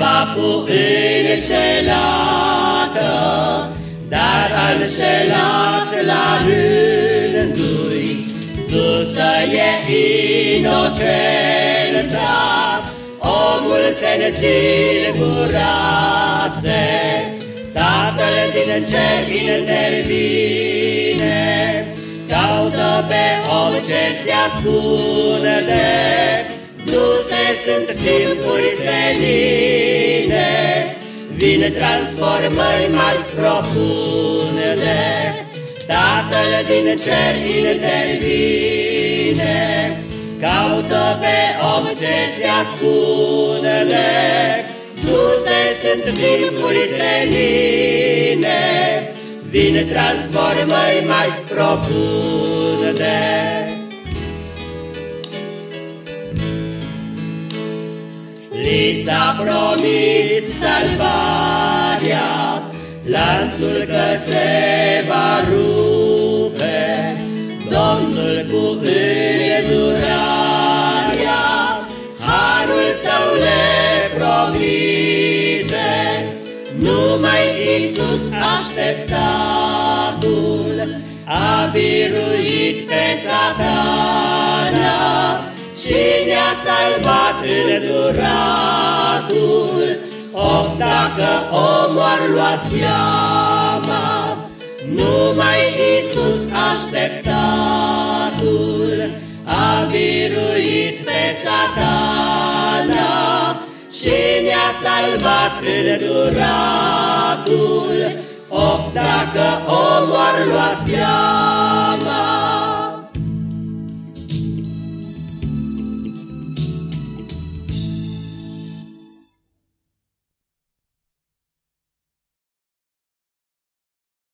Eva fu înșelată, dar a înșelat la rândui, dusă e inocența, omul se nesigurase, Tatăl din cer intervine, caută pe om ce se ascunde, Duse sunt timpuri senine, Vin transformări mari profunde, Tatăl din cer intervine, Caută pe om ce se ascunde, Duse sunt timpuri senine, Vin transformări mai profunde. Li s-a promis salvarea, Lanțul că se va rupe, Domnul cu îndurarea, Harul său le promite, Numai Iisus așteptatul A biruit pe satana, și ne-a salvat înduratul, O, dacă omul ar lua seama, Numai Iisus așteptatul A biruit pe satana Și ne-a salvat înduratul, O, dacă omul ar lua seama,